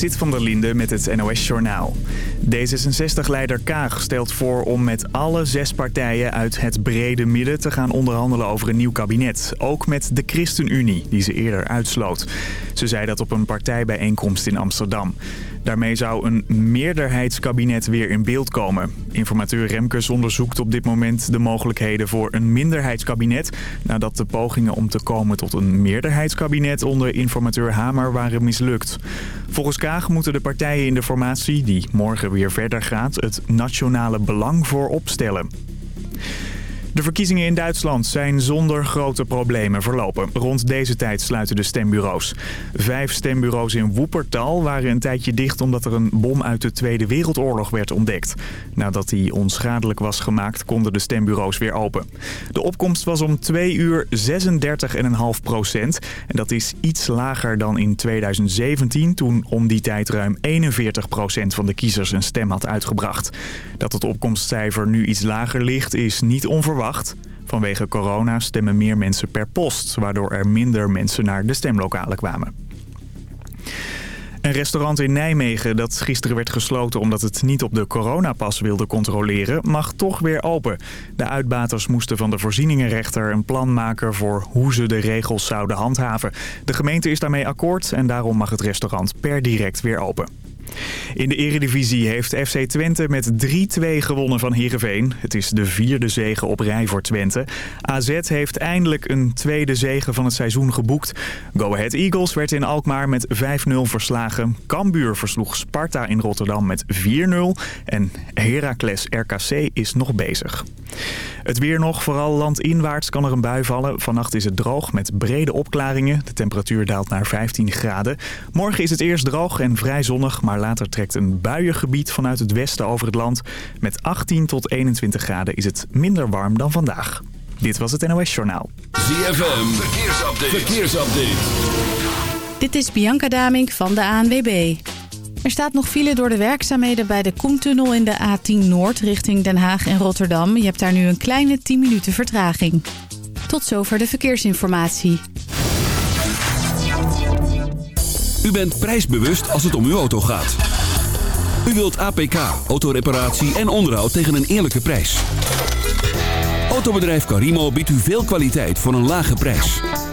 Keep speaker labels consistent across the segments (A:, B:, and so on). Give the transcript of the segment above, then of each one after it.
A: Sit van der Linde met het NOS-journaal. D66-leider Kaag stelt voor om met alle zes partijen uit het brede midden te gaan onderhandelen over een nieuw kabinet. Ook met de ChristenUnie, die ze eerder uitsloot. Ze zei dat op een partijbijeenkomst in Amsterdam. Daarmee zou een meerderheidskabinet weer in beeld komen. Informateur Remkes onderzoekt op dit moment de mogelijkheden voor een minderheidskabinet... nadat de pogingen om te komen tot een meerderheidskabinet onder informateur Hamer waren mislukt. Volgens Kaag moeten de partijen in de formatie, die morgen weer verder gaat... het nationale belang voorop stellen. De verkiezingen in Duitsland zijn zonder grote problemen verlopen. Rond deze tijd sluiten de stembureaus. Vijf stembureaus in Woepertal waren een tijdje dicht omdat er een bom uit de Tweede Wereldoorlog werd ontdekt. Nadat die onschadelijk was gemaakt konden de stembureaus weer open. De opkomst was om 2 uur 36,5 procent. En dat is iets lager dan in 2017 toen om die tijd ruim 41 procent van de kiezers een stem had uitgebracht. Dat het opkomstcijfer nu iets lager ligt is niet onverwacht Vanwege corona stemmen meer mensen per post, waardoor er minder mensen naar de stemlokalen kwamen. Een restaurant in Nijmegen dat gisteren werd gesloten omdat het niet op de coronapas wilde controleren, mag toch weer open. De uitbaters moesten van de voorzieningenrechter een plan maken voor hoe ze de regels zouden handhaven. De gemeente is daarmee akkoord en daarom mag het restaurant per direct weer open. In de eredivisie heeft FC Twente met 3-2 gewonnen van Heerenveen. Het is de vierde zege op rij voor Twente. AZ heeft eindelijk een tweede zege van het seizoen geboekt. Go Ahead Eagles werd in Alkmaar met 5-0 verslagen. Cambuur versloeg Sparta in Rotterdam met 4-0. En Heracles RKC is nog bezig. Het weer nog, vooral landinwaarts kan er een bui vallen. Vannacht is het droog met brede opklaringen. De temperatuur daalt naar 15 graden. Morgen is het eerst droog en vrij zonnig, maar later trekt een buiengebied vanuit het westen over het land. Met 18 tot 21 graden is het minder warm dan vandaag. Dit was het NOS Journaal.
B: ZFM, verkeersupdate. verkeersupdate.
C: Dit is Bianca Damink van de ANWB. Er staat nog file door de werkzaamheden bij de Koentunnel in de A10 Noord richting Den Haag en Rotterdam. Je hebt daar nu een kleine 10 minuten vertraging. Tot zover de verkeersinformatie.
B: U bent prijsbewust als het om uw auto gaat. U wilt APK, autoreparatie en onderhoud tegen een eerlijke prijs. Autobedrijf Carimo biedt u veel kwaliteit voor een lage prijs.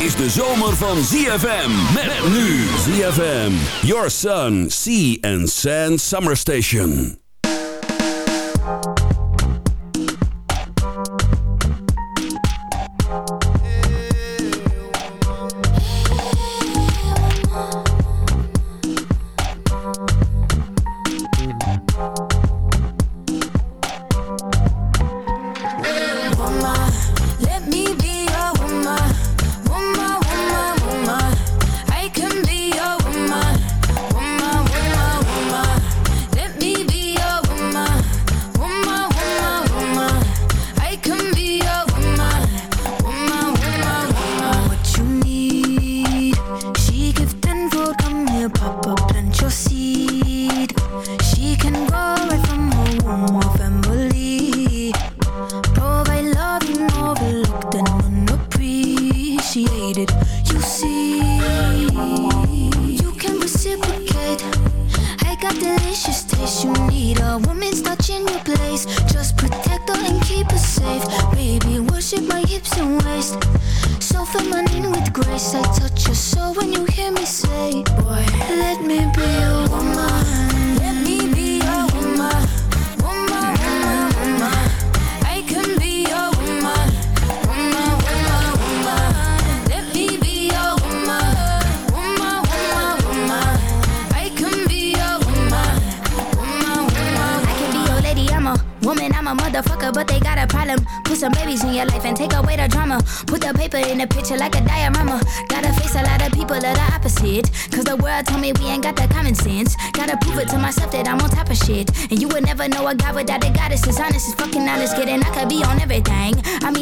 B: Is de zomer van ZFM. Met nu ZFM. Your Sun, Sea and Sand Summer Station.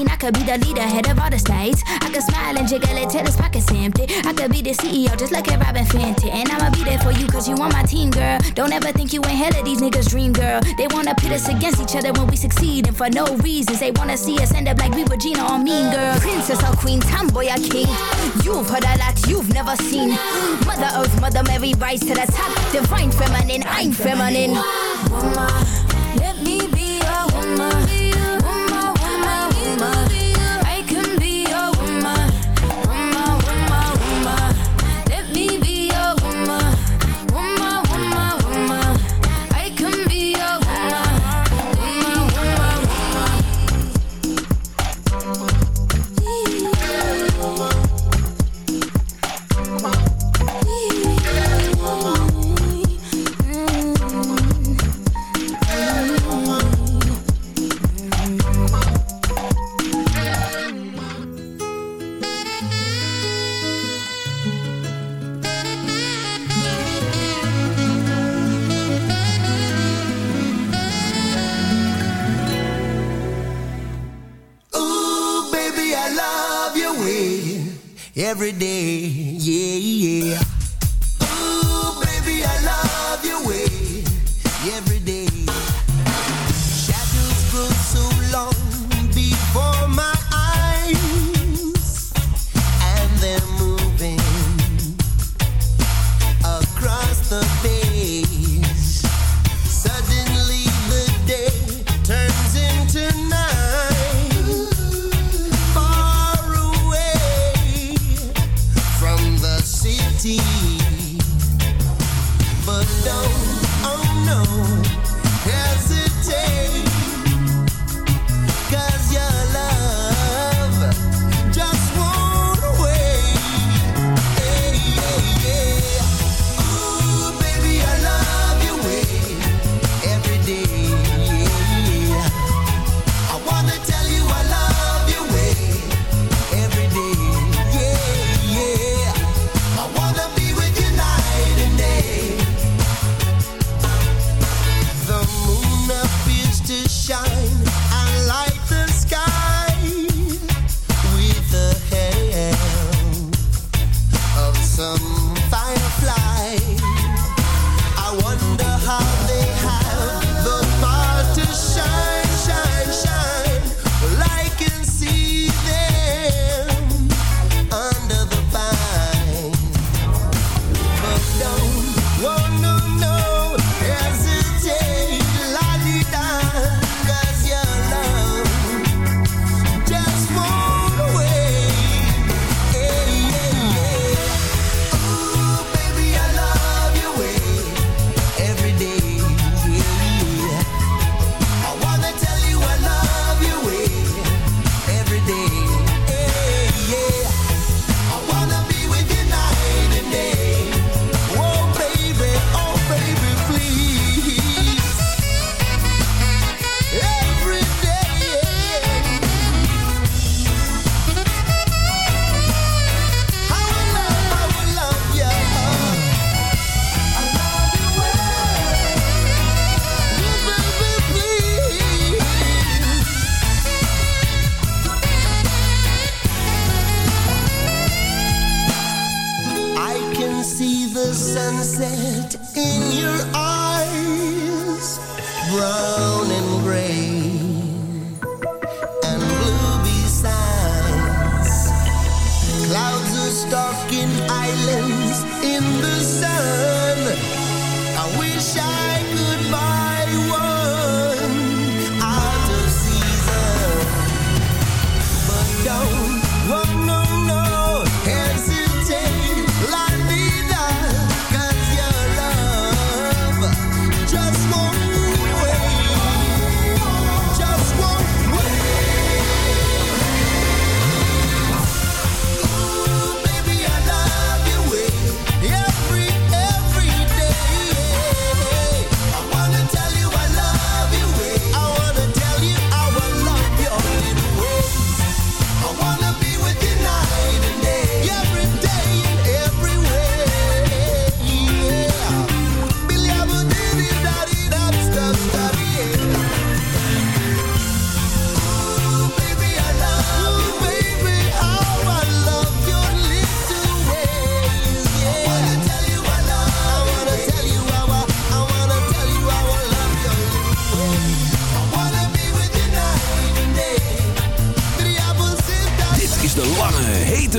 D: mean, I could be the leader, head of all the states. I could smile and jiggle it till his pockets empty. I could be the CEO, just like at Robin Fenty. And I'ma be there for you, cause you on my team, girl. Don't ever think you ain't hell of these niggas' dream, girl. They wanna pit us against each other when we succeed, and for no reasons. They wanna see us end up like we Regina or Mean Girl. Princess or Queen, Tomboy or King. You've heard a lot, you've never seen. Mother Earth, Mother Mary, rise to the top. Divine feminine, I'm feminine. Woman, let me be a woman.
E: know. sunset in your eyes, brown.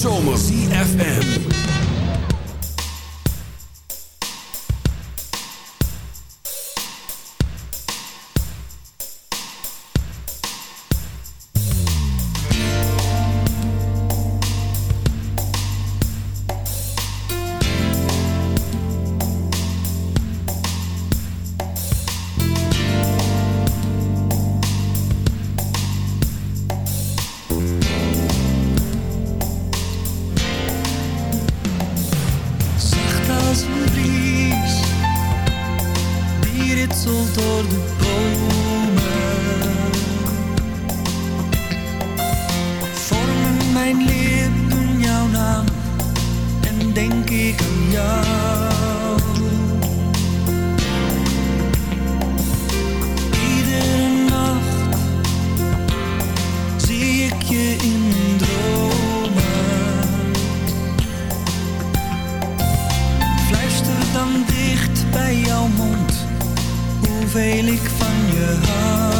B: Zomer.
F: Hoeveel ik van je hou